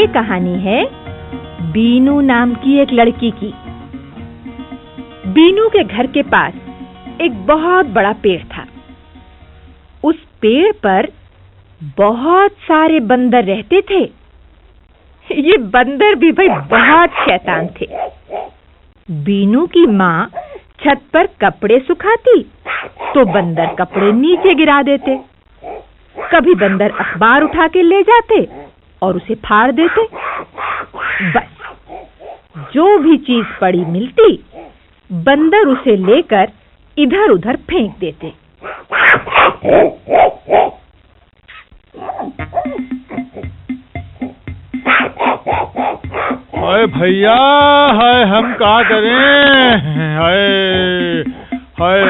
ये कहानी है बीनू नाम की एक लड़की की। बीनू के घर के पास एक बहुत बड़ा पेड़ था। उस पेड़ पर बहुत सारे बंदर रहते थे। ये बंदर भी भाई बहुत शैतान थे। बीनू की माँ छत पर कपड़े सुखाती तो बंदर कपड़े नीचे गिरा देते। कभी बंदर अखबार उठा के ले जाते और उसे फाड़ देते। बस जो भी चीज़ पड़ी मिलती, बंदर उसे लेकर इधर-उधर फेंक देते। हाय भैया, हाय, हम क्या करें? हाय हाय,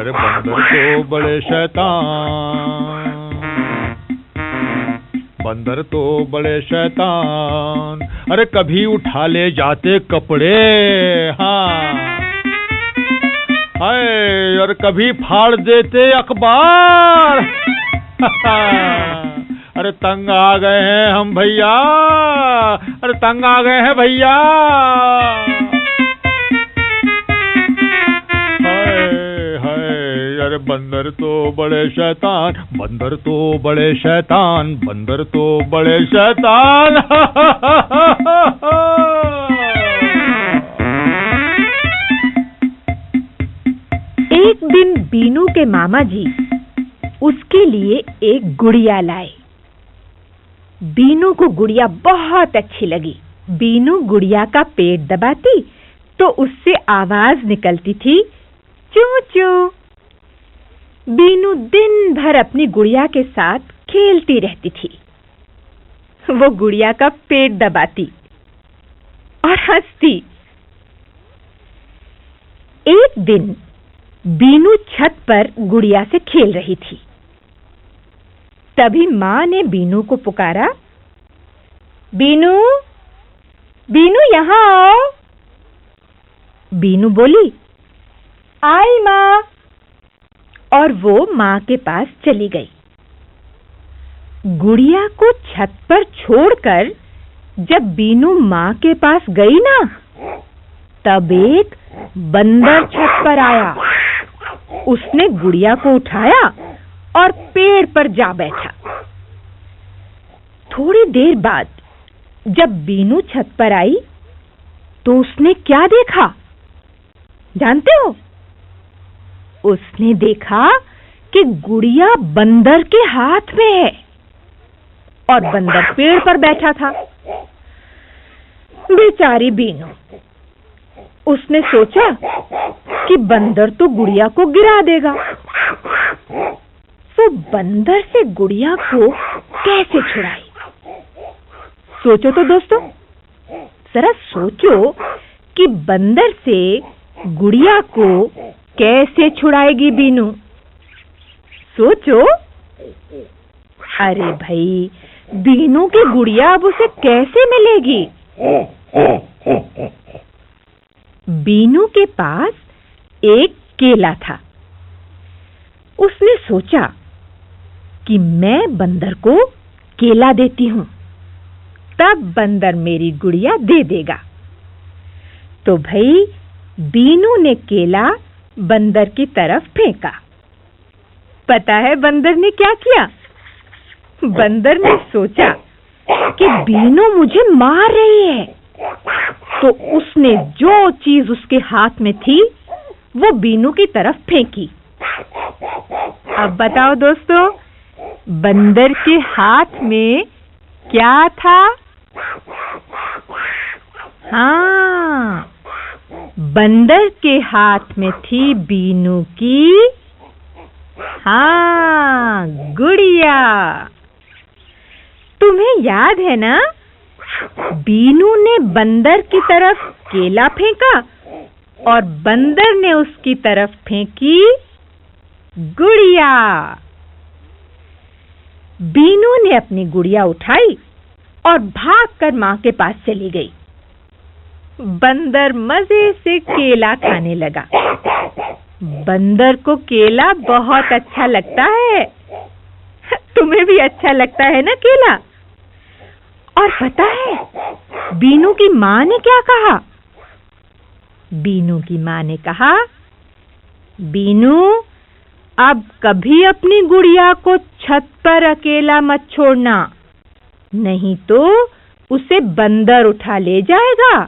अरे बंदर तो बड़े शैतान। बंदर तो बड़े शैतान। अरे कभी उठा ले जाते कपड़े हाँ। हाय, और कभी फाड़ देते अखबार। अरे तंग आ गए हैं हम भैया। अरे तंग आ गए हैं भैया। अरे बंदर तो बड़े शैतान, बंदर तो बड़े शैतान, बंदर तो बड़े शैतान। एक दिन बीनू के मामा जी उसके लिए एक गुड़िया लाए। बीनू को गुड़िया बहुत अच्छी लगी। बीनू गुड़िया का पेट दबाती तो उससे आवाज़ निकलती थी चू चू बीनू दिन भर अपनी गुड़िया के साथ खेलती रहती थी। वो गुड़िया का पेट दबाती और हंसती। एक दिन बीनू छत पर गुड़िया से खेल रही थी। तभी माँ ने बीनू को पुकारा, बीनू बीनू यहाँ आओ। बीनू बोली, आई माँ। और वो माँ के पास चली गई। गुड़िया को छत पर छोड़कर जब बीनू माँ के पास गई ना, तब एक बंदर छत पर आया। उसने गुड़िया को उठाया और पेड़ पर जा बैठा। थोड़ी देर बाद जब बीनू छत पर आई तो उसने क्या देखा? जानते हो? उसने देखा कि गुड़िया बंदर के हाथ में है और बंदर पेड़ पर बैठा था। बेचारी बीनू, उसने सोचा कि बंदर तो गुड़िया को गिरा देगा। वो बंदर से गुड़िया को कैसे छुड़ाई सोचो तो दोस्तों, जरा सोचो कि बंदर से गुड़िया को कैसे छुड़ाएगी बीनू? सोचो। अरे भाई, बीनू की गुड़िया अब उसे कैसे मिलेगी? बीनू के पास एक केला था। उसने सोचा कि मैं बंदर को केला देती हूँ। तब बंदर मेरी गुड़िया दे देगा। तो भाई, बीनू ने केला बंदर की तरफ़ फेंका। पता है बंदर ने क्या किया? बंदर ने सोचा कि बीनू मुझे मार रही है। तो उसने जो चीज़ उसके हाथ में थी, वो बीनू की तरफ़ फेंकी। अब बताओ दोस्तों, बंदर के हाथ में क्या था? हाँ। बंदर के हाथ में थी बीनू की हाँ गुड़िया। तुम्हें याद है ना? बीनू ने बंदर की तरफ़ केला फेंका और बंदर ने उसकी तरफ़ फेंकी गुड़िया। बीनू ने अपनी गुड़िया उठाई और भागकर माँ के पास चली गई। बंदर मज़े से केला खाने लगा। बंदर को केला बहुत अच्छा लगता है। तुम्हें भी अच्छा लगता है ना केला? और पता है, बीनू की माँ ने क्या कहा? बीनू की माँ ने कहा, बीनू, अब कभी अपनी गुड़िया को छत पर अकेला मत छोड़ना, नहीं तो उसे बंदर उठा ले जाएगा।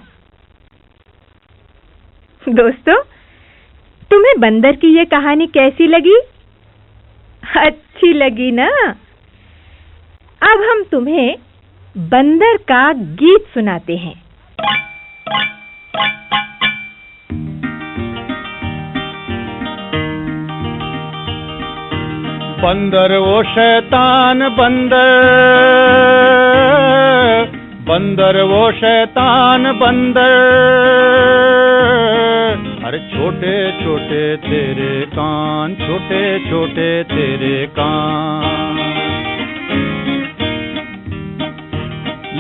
दोस्तों, तुम्हें बंदर की ये कहानी कैसी लगी? अच्छी लगी ना? अब हम तुम्हें बंदर का गीत सुनाते हैं। बंदर वो शैतान बंदर बंदर वो शैतान बंदर। अरे छोटे छोटे तेरे कान, छोटे छोटे तेरे कान।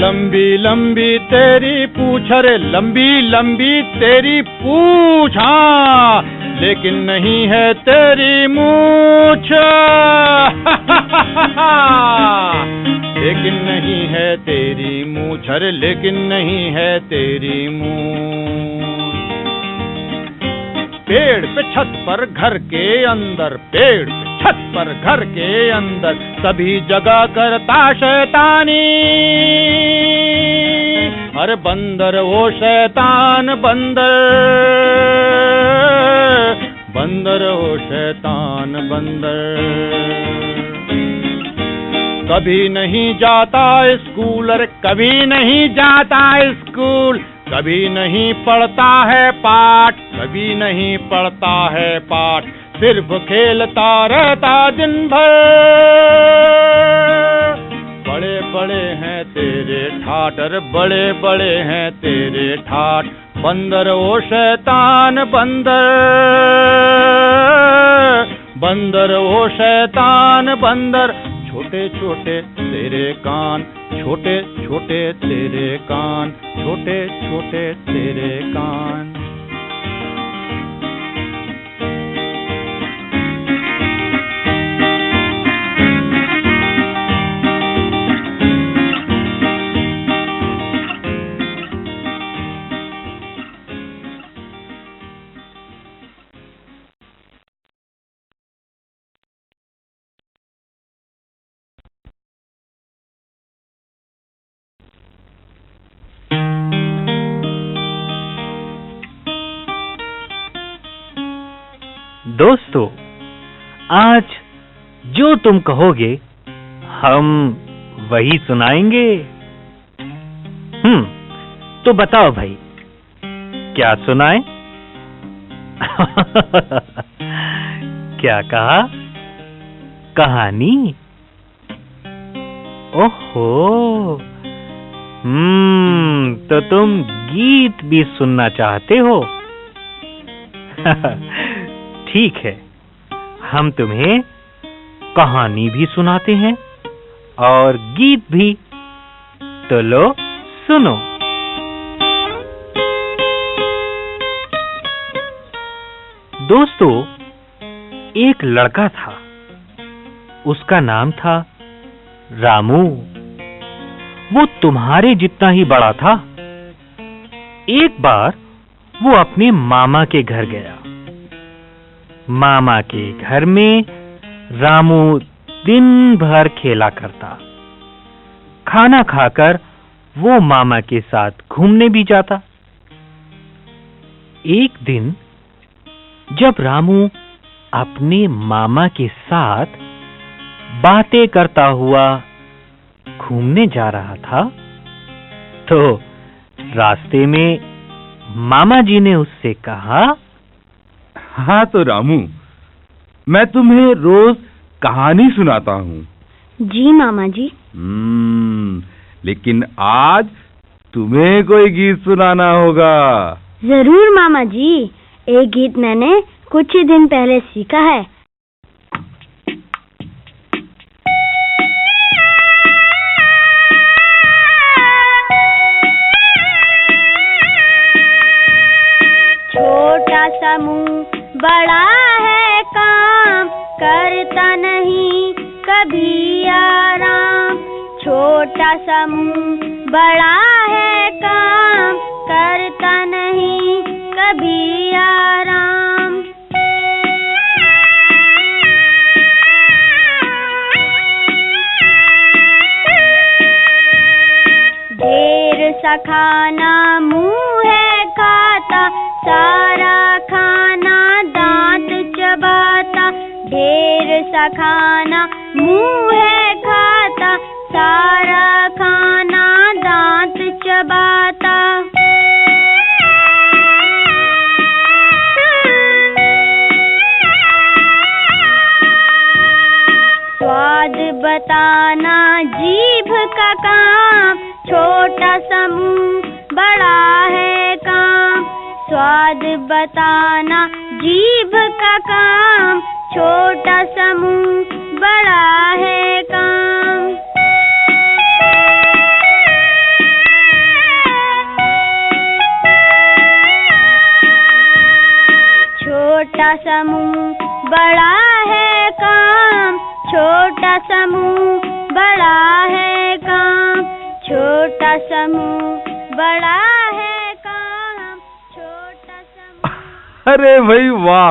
लंबी लंबी तेरी पूछ, अरे लंबी लंबी तेरी पूछ हाँ लेकिन नहीं है तेरी मूछ। लेकिन नहीं है तेरी मूछ अरे लेकिन नहीं है तेरी मूछ। पेड़ पे छत पर घर के अंदर, पेड़ पे छत पर घर के अंदर, सभी जगह करता शैतानी। अरे बंदर वो शैतान बंदर। बंदर वो शैतान बंदर। कभी नहीं जाता स्कूल कभी नहीं जाता स्कूल, कभी नहीं पढ़ता है पाठ, कभी नहीं पढ़ता है पाठ, सिर्फ़ खेलता रहता दिन भर बड़े बड़े हैं तेरे ठाट ठाटर, बड़े बड़े हैं तेरे ठाट, बंदर ओ शैतान बंदर। बंदर ओ शैतान बंदर छोटे छोटे तेरे कान छोटे छोटे तेरे कान छोटे छोटे तेरे कान। दोस्तों, आज जो तुम कहोगे, हम वही सुनाएँगे। हम्म तो बताओ भाई, क्या सुनाए? क्या कहा? कहानी? ओहो हम्म तो तुम गीत भी सुनना चाहते हो? ठीक है। हम तुम्हें कहानी भी सुनाते हैं और गीत भी। तो लो, सुनो। दोस्तों, एक लड़का था। उसका नाम था रामू। वो तुम्हारे जितना ही बड़ा था। एक बार वो अपने मामा के घर गया। मामा के घर में रामू दिन भर खेला करता। खाना खाकर वो मामा के साथ घूमने भी जाता। एक दिन जब रामू अपने मामा के साथ बातें करता हुआ घूमने जा रहा था तो रास्ते में मामा जी ने उससे कहा हाँ तो रामू मैं तुम्हें रोज कहानी सुनाता हूँ। जी मामा जी हम्म, लेकिन आज तुम्हें कोई गीत सुनाना होगा। ज़रूर मामा जी एक गीत मैंने कुछ ही दिन पहले सीखा है। नहीं कभी आराम छोटा सा मुँह बड़ा है काम, करता नहीं कभी आराम। ढेर सा खाना, मुँह है खाता, सारा खाना दांत चबाता। ढेर सा बताना जीभ का काम। छोटा समूह, बड़ा है काम। स्वाद बताना जीभ का काम। छोटा समूह, बड़ा है काम। छोटा समूह, बड़ा छोटा समूह बड़ा है काम। छोटा समूह बड़ा है काम। छोटा समूह अरे भाई वाह।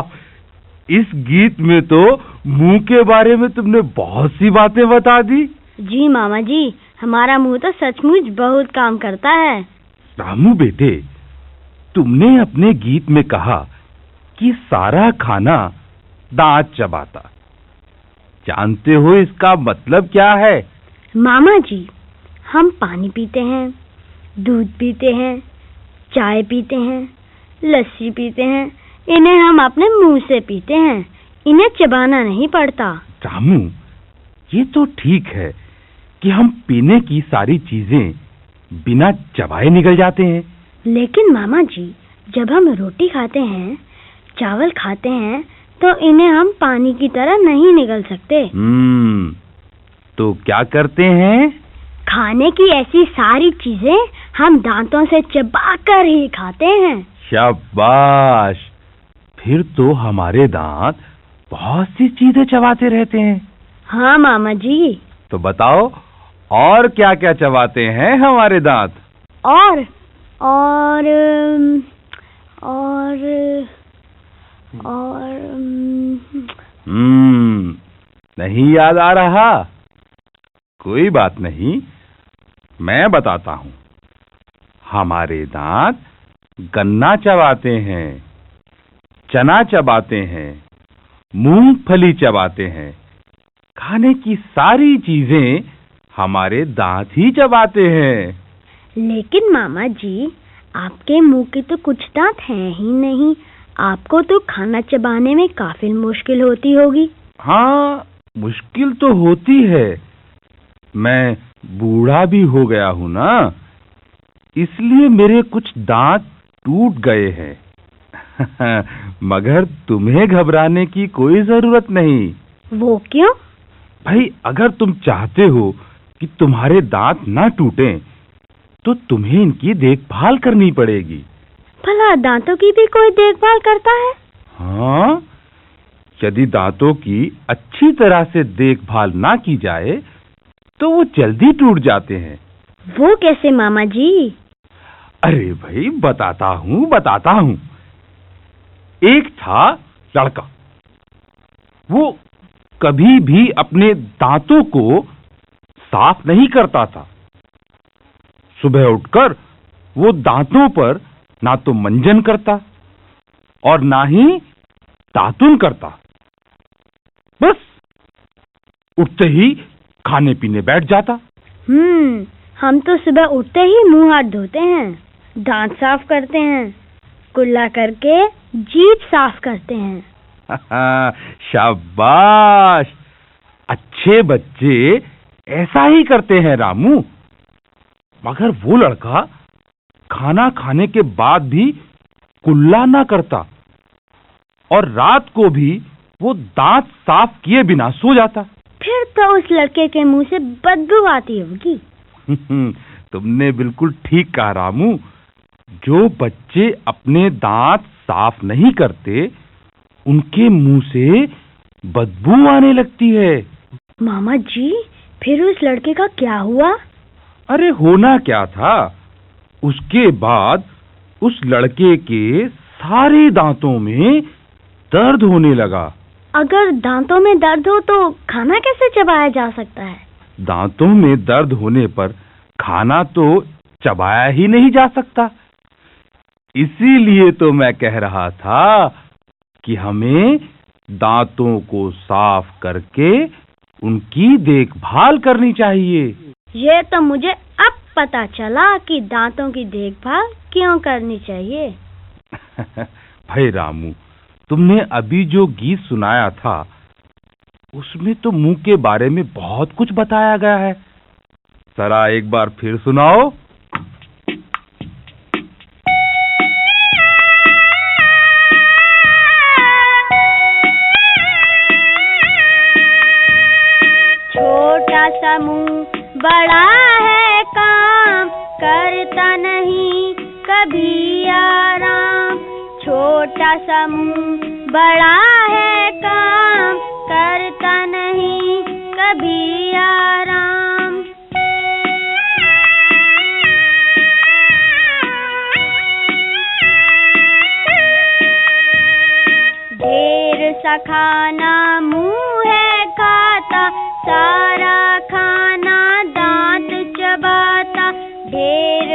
इस गीत में तो मुँह के बारे में तुमने बहुत सी बातें बता दी। जी मामा जी हमारा मुँह तो सचमुच बहुत काम करता है। रामू बेटे तुमने अपने गीत में कहा कि सारा खाना दांत चबाता। जानते हो इसका मतलब क्या है? मामा जी हम पानी पीते हैं दूध पीते हैं चाय पीते हैं लस्सी पीते हैं इन्हें हम अपने मुँह से पीते हैं इन्हें चबाना नहीं पड़ता। रामू ये तो ठीक है कि हम पीने की सारी चीज़ें बिना चबाए निकल जाते हैं। लेकिन मामा जी जब हम रोटी खाते हैं चावल खाते हैं तो इन्हें हम पानी की तरह नहीं निकल सकते। हम्म तो क्या करते हैं? खाने की ऐसी सारी चीज़ें हम दांतों से चबाकर ही खाते हैं। शाबाश! फिर तो हमारे दांत बहुत सी चीज़ें चबाते रहते हैं। हाँ मामा जी। तो बताओ और क्या क्या चबाते हैं हमारे दांत? और और अम, और और हम्म नहीं याद आ रहा। कोई बात नहीं मैं बताता हूँ। हमारे दांत गन्ना चबाते हैं चना चबाते हैं मूंगफली चबाते हैं। खाने की सारी चीज़ें हमारे दांत ही चबाते हैं। लेकिन मामा जी आपके मुँह के तो कुछ दांत हैं ही नहीं। आपको तो खाना चबाने में काफ़ी मुश्किल होती होगी। हाँ मुश्किल तो होती है। मैं बूढ़ा भी हो गया हूँ ना इसलिए मेरे कुछ दांत टूट गए हैं। मगर तुम्हें घबराने की कोई ज़रूरत नहीं। वो क्यों? भाई अगर तुम चाहते हो कि तुम्हारे दांत ना टूटें तो तुम्हें इनकी देखभाल करनी पड़ेगी। भला दांतों की भी कोई देखभाल करता है? हाँ यदि दांतों की अच्छी तरह से देखभाल ना की जाए तो वो जल्दी टूट जाते हैं। वो कैसे मामा जी? अरे भाई बताता हूँ बताता हूँ। एक था लड़का। वो कभी भी अपने दांतों को साफ़ नहीं करता था। सुबह उठकर वो दांतों पर ना तो मंजन करता और ना ही दातुन करता। बस उठते ही खाने पीने बैठ जाता। हम्म हम तो सुबह उठते ही मुँह हाथ धोते हैं दांत साफ़ करते हैं कुल्ला करके जीभ साफ़ करते हैं। शाबाश! अच्छे बच्चे ऐसा ही करते हैं रामू। मगर वो लड़का खाना खाने के बाद भी कुल्ला ना करता और रात को भी वो दांत साफ़ किए बिना सो जाता। फिर तो उस लड़के के मुँह से बदबू आती होगी। तुमने बिल्कुल ठीक कहा रामू। जो बच्चे अपने दांत साफ़ नहीं करते उनके मुँह से बदबू आने लगती है। मामा जी फिर उस लड़के का क्या हुआ? अरे होना क्या था? उसके बाद उस लड़के के सारे दांतों में दर्द होने लगा। अगर दांतों में दर्द हो तो खाना कैसे चबाया जा सकता है? दांतों में दर्द होने पर खाना तो चबाया ही नहीं जा सकता। इसीलिए तो मैं कह रहा था कि हमें दांतों को साफ़ करके उनकी देखभाल करनी चाहिए। ये तो मुझे पता चला कि दांतों की देखभाल क्यों करनी चाहिए? भाई रामू तुमने अभी जो गीत सुनाया था उसमें तो मुँह के बारे में बहुत कुछ बताया गया है। जरा एक बार फिर सुनाओ। छोटा सा मुँह बड़ा है कभी आराम छोटा सा मुँह बड़ा है काम। करता नहीं कभी आराम। ढेर सा खाना मुँह है खाता। सारा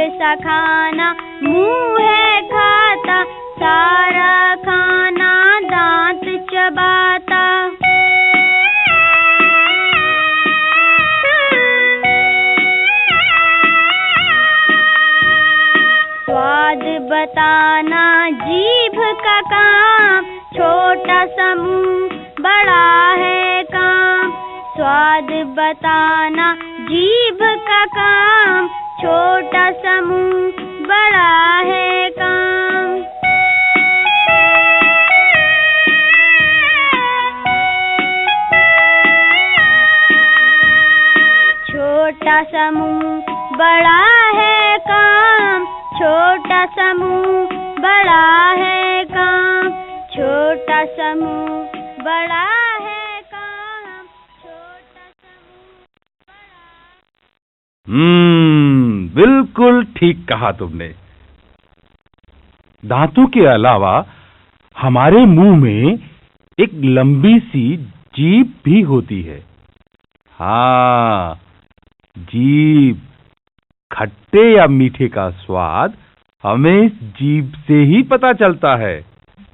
सा खाना मुँह है खाता, सारा खाना दांत चबाता। स्वाद बताना जीभ का काम, छोटा सा मुँह बड़ा है काम। स्वाद बताना जीभ का काम छोटा समूह बड़ा है काम। छोटा समूह बड़ा है काम। छोटा समूह बड़ा है काम। छोटा समूह बड़ा है काम। छोटा सा मुँह बड़ा हम्म। बिल्कुल ठीक कहा तुमने। दांतों के अलावा हमारे मुँह में एक लंबी सी जीप भी होती है। हाँ जीप खट्टे या मीठे का स्वाद हमें इस जीभ से ही पता चलता है।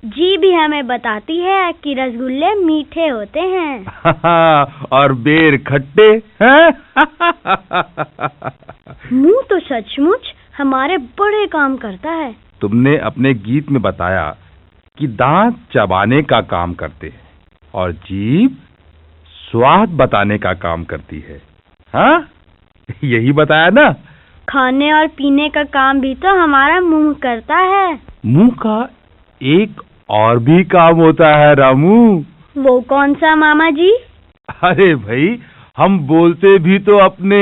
जी भी हमें बताती है कि रसगुल्ले मीठे होते हैं। और बेर खट्टे हैं? मुँह तो सचमुच हमारे बड़े काम करता है। तुमने अपने गीत में बताया कि दांत चबाने का काम करते हैं और जीभ स्वाद बताने का काम करती है। हाँ? यही बताया ना? खाने और पीने का काम भी तो हमारा मुँह करता है। मुँह का एक और भी काम होता है रामू। वो कौन सा मामा जी अरे भाई हम बोलते भी तो अपने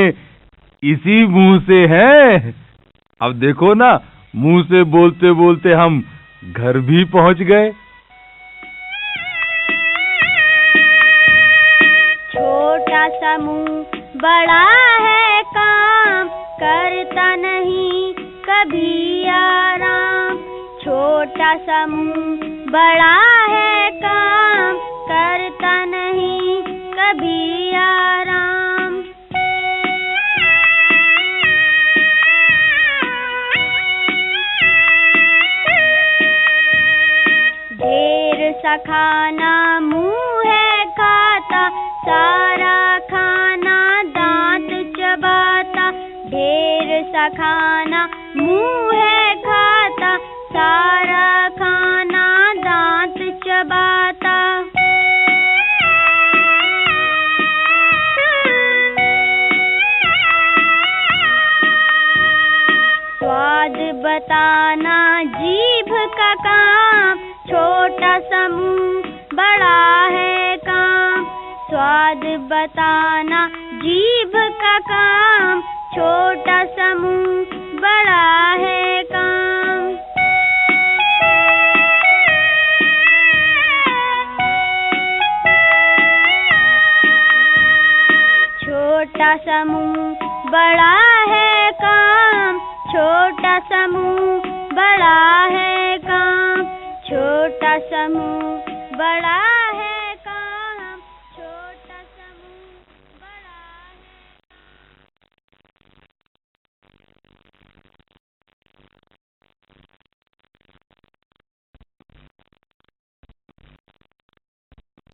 इसी मुँह से हैं। अब देखो ना मुँह से बोलते बोलते हम घर भी पहुँच गए। छोटा सा मुँह बड़ा है काम करता नहीं कभी आराम। छोटा समूह बड़ा है काम, करता नहीं कभी आराम। ढेर सा खाना मुँह है खाता, सारा बताना जीभ का काम। छोटा समूह, बड़ा है काम। स्वाद बताना जीभ का काम। छोटा सा